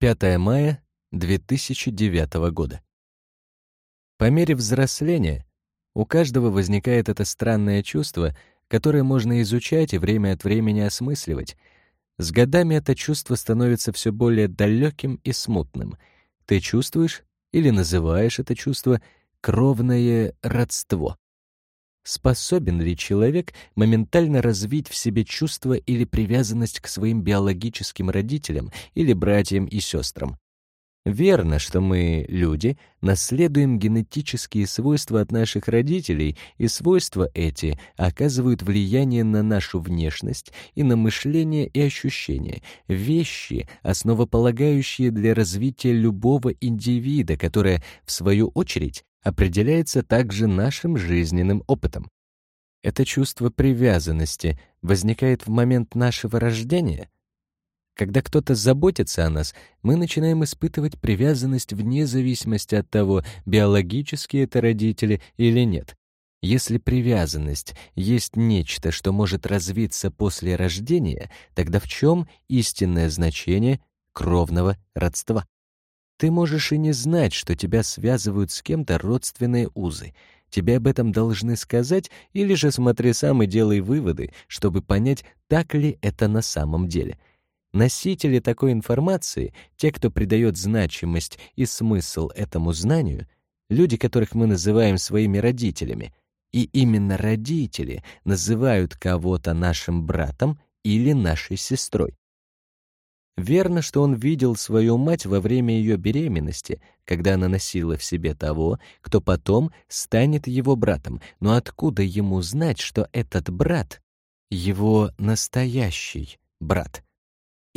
5 мая 2009 года. По мере взросления у каждого возникает это странное чувство, которое можно изучать и время от времени осмысливать. С годами это чувство становится все более далеким и смутным. Ты чувствуешь или называешь это чувство кровное родство. Способен ли человек моментально развить в себе чувство или привязанность к своим биологическим родителям или братьям и сестрам? Верно, что мы, люди, наследуем генетические свойства от наших родителей, и свойства эти оказывают влияние на нашу внешность и на мышление и ощущения, вещи, основополагающие для развития любого индивида, которое, в свою очередь, определяется также нашим жизненным опытом. Это чувство привязанности возникает в момент нашего рождения. Когда кто-то заботится о нас, мы начинаем испытывать привязанность вне зависимости от того, биологические это родители или нет. Если привязанность есть нечто, что может развиться после рождения, тогда в чем истинное значение кровного родства? Ты можешь и не знать, что тебя связывают с кем-то родственные узы. Тебе об этом должны сказать, или же смотри сам и делай выводы, чтобы понять, так ли это на самом деле. Носители такой информации, те, кто придает значимость и смысл этому знанию, люди, которых мы называем своими родителями, и именно родители называют кого-то нашим братом или нашей сестрой. Верно, что он видел свою мать во время ее беременности, когда она носила в себе того, кто потом станет его братом. Но откуда ему знать, что этот брат — его настоящий брат?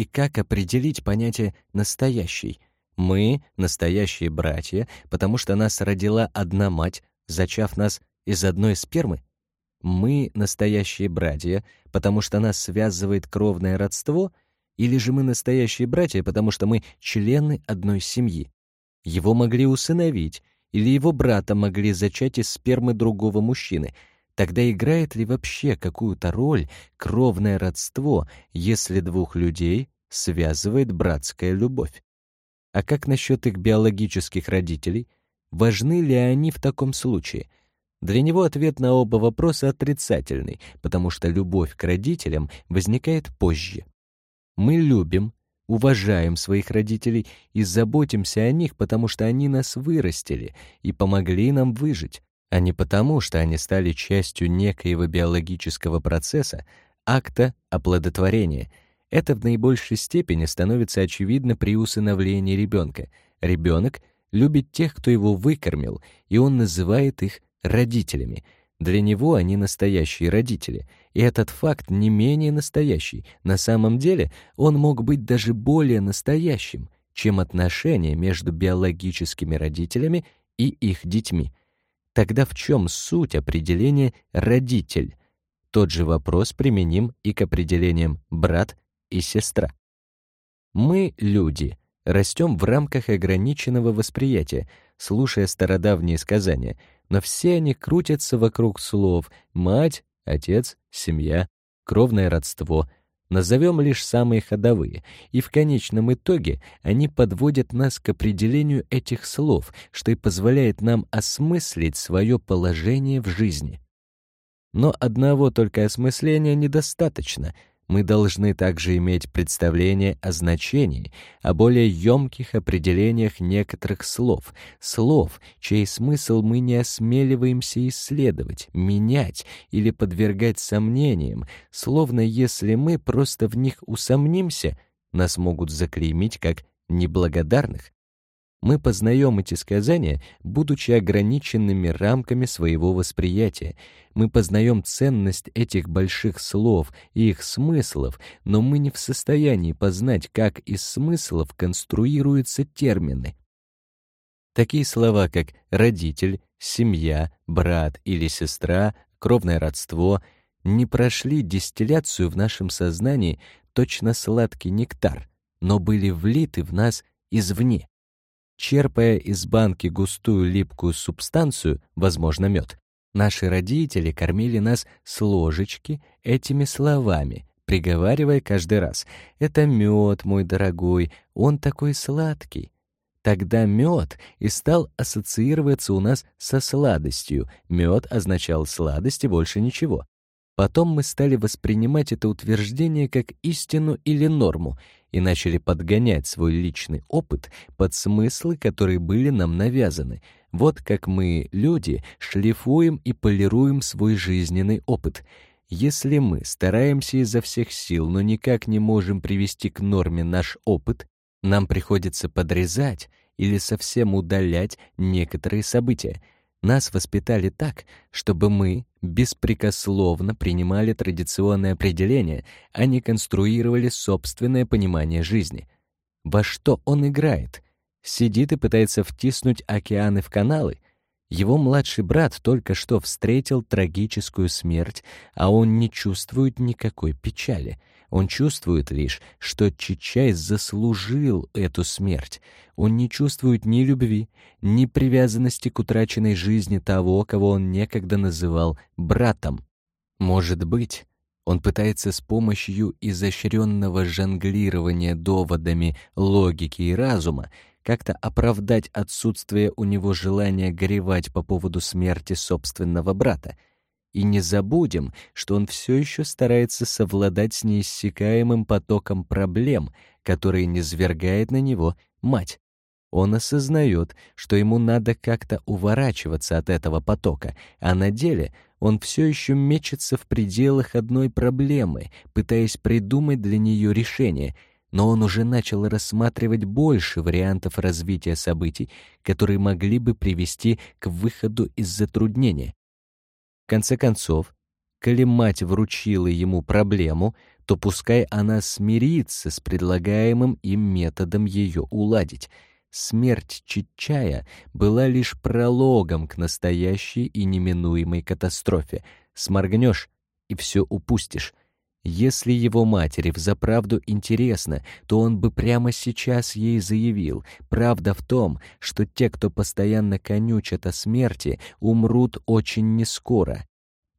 И как определить понятие «настоящий»? Мы — настоящие братья, потому что нас родила одна мать, зачав нас из одной спермы? Мы — настоящие братья, потому что нас связывает кровное родство — или же мы настоящие братья, потому что мы члены одной семьи? Его могли усыновить, или его брата могли зачать из спермы другого мужчины. Тогда играет ли вообще какую-то роль кровное родство, если двух людей связывает братская любовь? А как насчет их биологических родителей? Важны ли они в таком случае? Для него ответ на оба вопроса отрицательный, потому что любовь к родителям возникает позже. Мы любим, уважаем своих родителей и заботимся о них, потому что они нас вырастили и помогли нам выжить, а не потому, что они стали частью некоего биологического процесса, акта оплодотворения. Это в наибольшей степени становится очевидно при усыновлении ребенка. Ребенок любит тех, кто его выкормил, и он называет их родителями — для него они настоящие родители, и этот факт не менее настоящий. На самом деле он мог быть даже более настоящим, чем отношения между биологическими родителями и их детьми. Тогда в чем суть определения «родитель»? Тот же вопрос применим и к определениям «брат» и «сестра». Мы, люди, растем в рамках ограниченного восприятия, слушая стародавние сказания — но все они крутятся вокруг слов «мать», «отец», «семья», «кровное родство», назовем лишь самые ходовые, и в конечном итоге они подводят нас к определению этих слов, что и позволяет нам осмыслить свое положение в жизни. Но одного только осмысления недостаточно — мы должны также иметь представление о значении, о более емких определениях некоторых слов, слов, чей смысл мы не осмеливаемся исследовать, менять или подвергать сомнениям, словно если мы просто в них усомнимся, нас могут заклеймить как неблагодарных. Мы познаем эти сказания, будучи ограниченными рамками своего восприятия. Мы познаем ценность этих больших слов и их смыслов, но мы не в состоянии познать, как из смыслов конструируются термины. Такие слова, как «родитель», «семья», «брат» или «сестра», «кровное родство» не прошли дистилляцию в нашем сознании точно сладкий нектар, но были влиты в нас извне. Черпая из банки густую липкую субстанцию, возможно, мед, наши родители кормили нас с ложечки этими словами, приговаривая каждый раз «Это мед, мой дорогой, он такой сладкий». Тогда мед и стал ассоциироваться у нас со сладостью. Мед означал сладость и больше ничего. Потом мы стали воспринимать это утверждение как истину или норму и начали подгонять свой личный опыт под смыслы, которые были нам навязаны. Вот как мы, люди, шлифуем и полируем свой жизненный опыт. Если мы стараемся изо всех сил, но никак не можем привести к норме наш опыт, нам приходится подрезать или совсем удалять некоторые события. Нас воспитали так, чтобы мы беспрекословно принимали традиционное определение, а не конструировали собственное понимание жизни. Во что он играет? Сидит и пытается втиснуть океаны в каналы — его младший брат только что встретил трагическую смерть, а он не чувствует никакой печали. Он чувствует лишь, что Чичай заслужил эту смерть. Он не чувствует ни любви, ни привязанности к утраченной жизни того, кого он некогда называл братом. Может быть, он пытается с помощью изощренного жонглирования доводами логики и разума как-то оправдать отсутствие у него желания горевать по поводу смерти собственного брата. И не забудем, что он все еще старается совладать с неиссякаемым потоком проблем, которые низвергает на него мать. Он осознает, что ему надо как-то уворачиваться от этого потока, а на деле он все еще мечется в пределах одной проблемы, пытаясь придумать для нее решение — но он уже начал рассматривать больше вариантов развития событий, которые могли бы привести к выходу из затруднения. Конце концов, коли мать вручила ему проблему, то пускай она смирится с предлагаемым им методом ее уладить. Смерть Чичая была лишь прологом к настоящей и неминуемой катастрофе. Сморгнешь — и все упустишь. Если его матери взаправду интересно, то он бы прямо сейчас ей заявил. Правда в том, что те, кто постоянно конючат о смерти, умрут очень нескоро.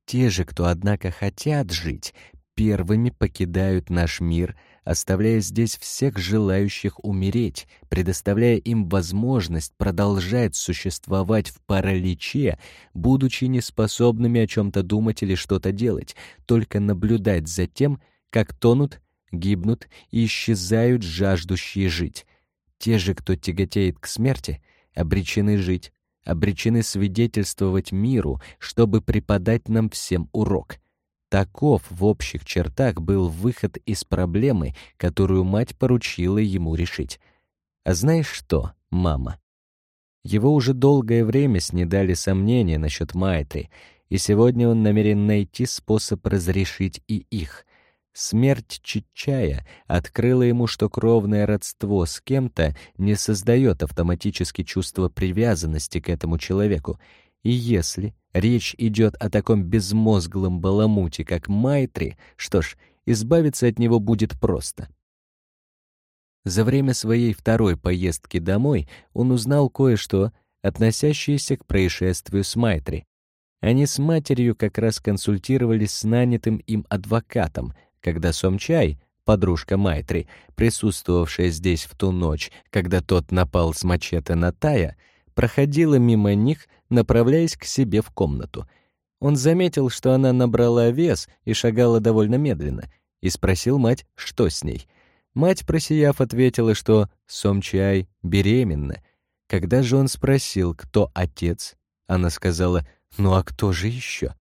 Те же, кто, однако, хотят жить, первыми покидают наш мир, оставляя здесь всех желающих умереть, предоставляя им возможность продолжать существовать в параличе, будучи неспособными о чем-то думать или что-то делать, только наблюдать за тем, как тонут, гибнут и исчезают жаждущие жить. Те же, кто тяготеет к смерти, обречены жить, обречены свидетельствовать миру, чтобы преподать нам всем урок. Таков в общих чертах был выход из проблемы, которую мать поручила ему решить. А знаешь что, мама? Его уже долгое время снедали сомнения насчет Майтри, и сегодня он намерен найти способ разрешить и их. Смерть Чичая открыла ему, что кровное родство с кем-то не создает автоматически чувство привязанности к этому человеку, и если речь идет о таком безмозглом баламуте, как Майтри, что ж, избавиться от него будет просто. За время своей второй поездки домой он узнал кое-что, относящееся к происшествию с Майтри. Они с матерью как раз консультировались с нанятым им адвокатом, когда Сомчай, подружка Майтри, присутствовавшая здесь в ту ночь, когда тот напал с мачете на Тая, проходила мимо них, направляясь к себе в комнату. Он заметил, что она набрала вес и шагала довольно медленно, и спросил мать, что с ней. Мать, просияв, ответила, что Сомчай беременна. Когда же он спросил, кто отец, она сказала, «Ну а кто же еще?»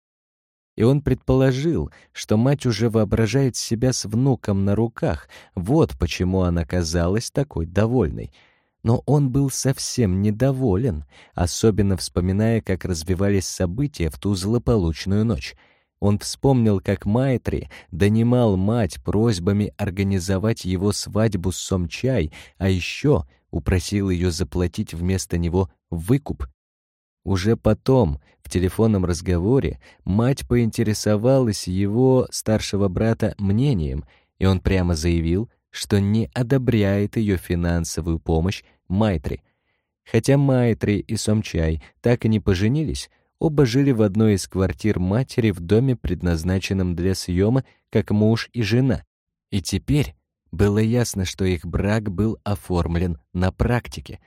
И он предположил, что мать уже воображает себя с внуком на руках, вот почему она казалась такой довольной — но он был совсем недоволен, особенно вспоминая, как развивались события в ту злополучную ночь. Он вспомнил, как Майтри донимал мать просьбами организовать его свадьбу с Сомчай, а еще упросил ее заплатить вместо него выкуп. Уже потом, в телефонном разговоре, мать поинтересовалась его старшего брата мнением, и он прямо заявил, что не одобряет ее финансовую помощь Майтри. Хотя Майтри и Сомчай так и не поженились, Оба жили в одной из квартир матери в доме, предназначенном для съема, как муж и жена. И теперь было ясно, что их брак был оформлен на практике.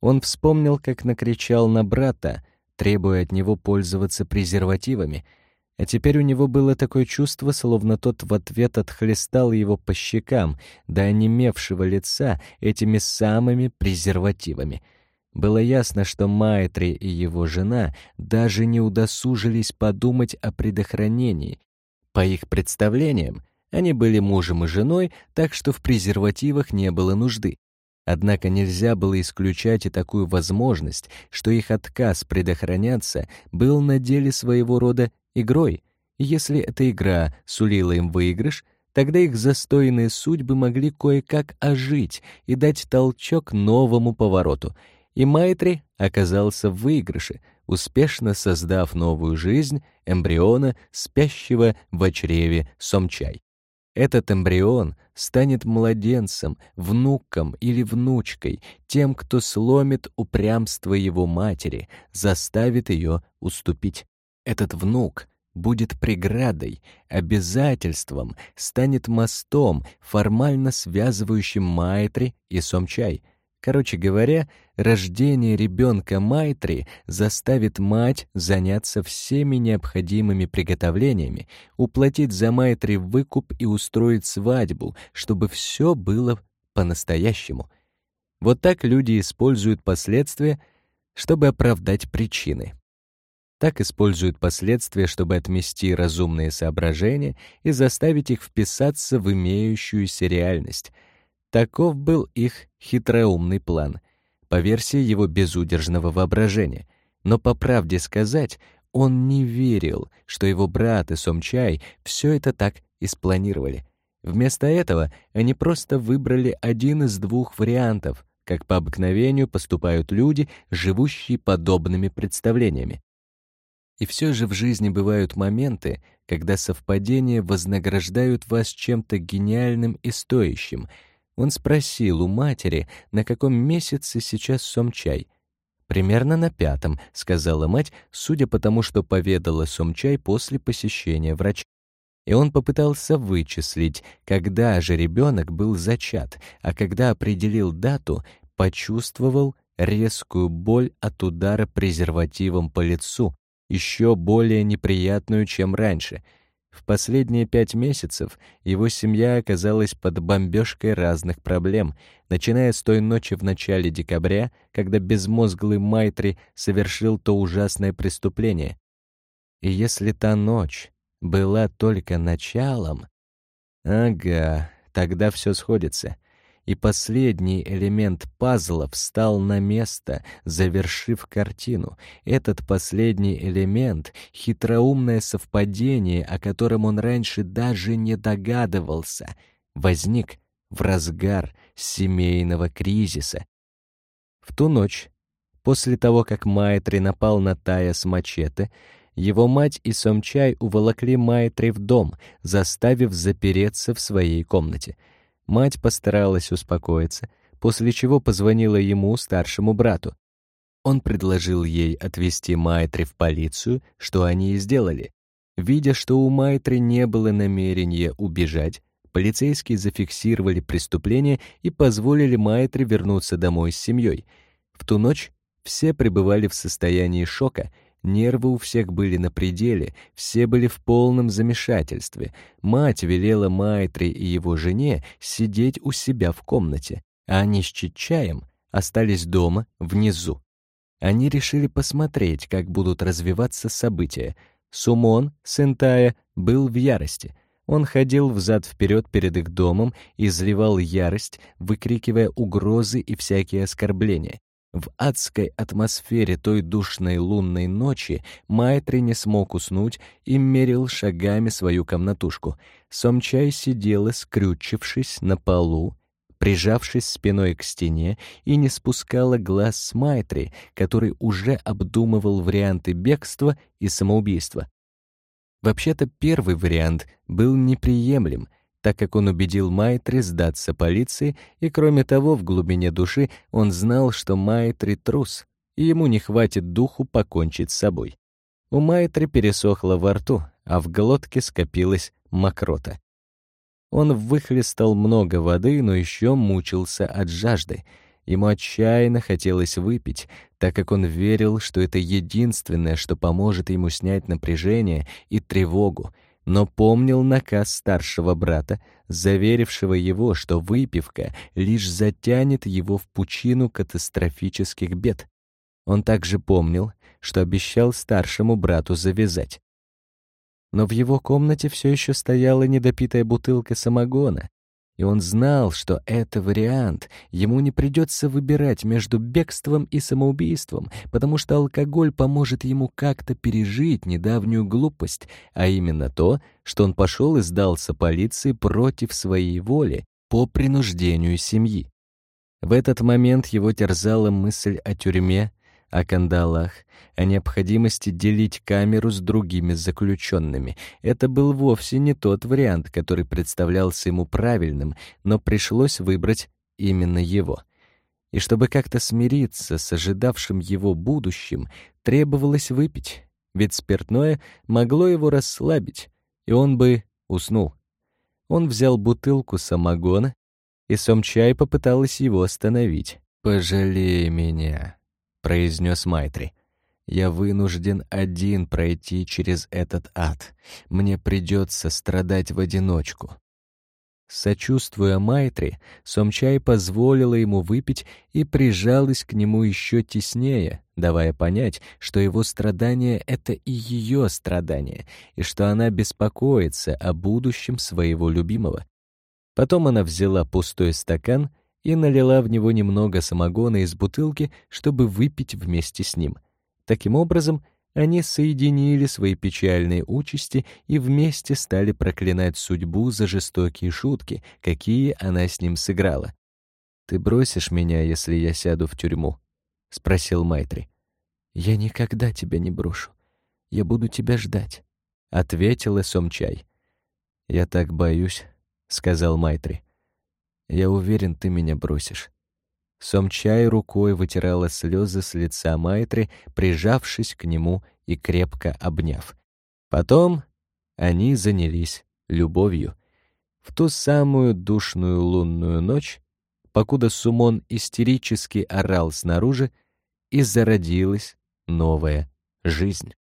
Он вспомнил, как накричал на брата, требуя от него пользоваться презервативами, а теперь у него было такое чувство, словно тот в ответ отхлестал его по щекам до онемевшего лица этими самыми презервативами. Было ясно, что Майтри и его жена даже не удосужились подумать о предохранении. По их представлениям, они были мужем и женой, так что в презервативах не было нужды. Однако нельзя было исключать и такую возможность, что их отказ предохраняться был на деле своего рода игрой. И если эта игра сулила им выигрыш, тогда их застойные судьбы могли кое-как ожить и дать толчок новому повороту. И Майтри оказался в выигрыше, успешно создав новую жизнь эмбриона, спящего в чреве Сомчай. Этот эмбрион станет младенцем, внуком или внучкой, тем, кто сломит упрямство его матери, заставит ее уступить. Этот внук будет преградой, обязательством, станет мостом, формально связывающим Майтри и Сомчай — Короче говоря, рождение ребенка Майтри заставит мать заняться всеми необходимыми приготовлениями, уплатить за Майтри выкуп и устроить свадьбу, чтобы все было по-настоящему. Вот так люди используют последствия, чтобы оправдать причины. Так используют последствия, чтобы отмести разумные соображения и заставить их вписаться в имеющуюся реальность — Таков был их хитроумный план, по версии его безудержного воображения. Но по правде сказать, он не верил, что его брат и Сомчай все это так и спланировали. Вместо этого они просто выбрали один из двух вариантов, как по обыкновению поступают люди, живущие подобными представлениями. И все же в жизни бывают моменты, когда совпадения вознаграждают вас чем-то гениальным и стоящим — он спросил у матери, на каком месяце сейчас Сомчай. «Примерно на пятом», — сказала мать, судя по тому, что поведала Сомчай после посещения врача. И он попытался вычислить, когда же ребенок был зачат, а когда определил дату, почувствовал резкую боль от удара презервативом по лицу, еще более неприятную, чем раньше — в последние пять месяцев его семья оказалась под бомбежкой разных проблем, начиная с той ночи в начале декабря, когда безмозглый Майтри совершил то ужасное преступление. И если та ночь была только началом... Ага, тогда все сходится и последний элемент пазла встал на место, завершив картину. Этот последний элемент — хитроумное совпадение, о котором он раньше даже не догадывался, возник в разгар семейного кризиса. В ту ночь, после того, как Майтри напал на Тая с мачете, его мать и Сомчай уволокли Майтри в дом, заставив запереться в своей комнате — Мать постаралась успокоиться, после чего позвонила ему, старшему брату. Он предложил ей отвезти Майтри в полицию, что они и сделали. Видя, что у Майтри не было намерения убежать, полицейские зафиксировали преступление и позволили Майтри вернуться домой с семьей. В ту ночь все пребывали в состоянии шока — Нервы у всех были на пределе, все были в полном замешательстве. Мать велела Майтре и его жене сидеть у себя в комнате, а они с Чичаем остались дома, внизу. Они решили посмотреть, как будут развиваться события. Сумон, сын Тая, был в ярости. Он ходил взад-вперед перед их домом, изливал ярость, выкрикивая угрозы и всякие оскорбления. В адской атмосфере той душной лунной ночи Майтри не смог уснуть и мерил шагами свою комнатушку. Сомчай сидела, скрючившись на полу, прижавшись спиной к стене, и не спускала глаз с Майтри, который уже обдумывал варианты бегства и самоубийства. Вообще-то первый вариант был неприемлем — так как он убедил Майтри сдаться полиции, и кроме того, в глубине души он знал, что Майтри трус, и ему не хватит духу покончить с собой. У Майтри пересохло во рту, а в глотке скопилась мокрота. Он выхлестал много воды, но еще мучился от жажды. Ему отчаянно хотелось выпить, так как он верил, что это единственное, что поможет ему снять напряжение и тревогу, но помнил наказ старшего брата, заверившего его, что выпивка лишь затянет его в пучину катастрофических бед. Он также помнил, что обещал старшему брату завязать но в его комнате все еще стояла недопитая бутылка самогона, и он знал, что это вариант, ему не придется выбирать между бегством и самоубийством, потому что алкоголь поможет ему как-то пережить недавнюю глупость, а именно то, что он пошел и сдался полиции против своей воли по принуждению семьи. В этот момент его терзала мысль о тюрьме, о кандалах, о необходимости делить камеру с другими заключенными. Это был вовсе не тот вариант, который представлялся ему правильным, но пришлось выбрать именно его. И чтобы как-то смириться с ожидавшим его будущим, требовалось выпить, ведь спиртное могло его расслабить, и он бы уснул. Он взял бутылку самогона, и Сомчай попыталась его остановить. «Пожалей меня», произнес Майтри. Я вынужден один пройти через этот ад. Мне придется страдать в одиночку. Сочувствуя Майтри, Сомчай позволила ему выпить и прижалась к нему еще теснее, давая понять, что его страдания — это и ее страдания, и что она беспокоится о будущем своего любимого. Потом она взяла пустой стакан — и налила в него немного самогона из бутылки, чтобы выпить вместе с ним. Таким образом, они соединили свои печальные участи и вместе стали проклинать судьбу за жестокие шутки, какие она с ним сыграла. «Ты бросишь меня, если я сяду в тюрьму?» — спросил Майтри. «Я никогда тебя не брошу. Я буду тебя ждать», — ответила Сомчай. «Я так боюсь», — сказал Майтри. Я уверен, ты меня бросишь. Сомчай рукой вытирала слезы с лица Майтри, прижавшись к нему и крепко обняв. Потом они занялись любовью. В ту самую душную лунную ночь, покуда Сумон истерически орал снаружи, и зародилась новая жизнь.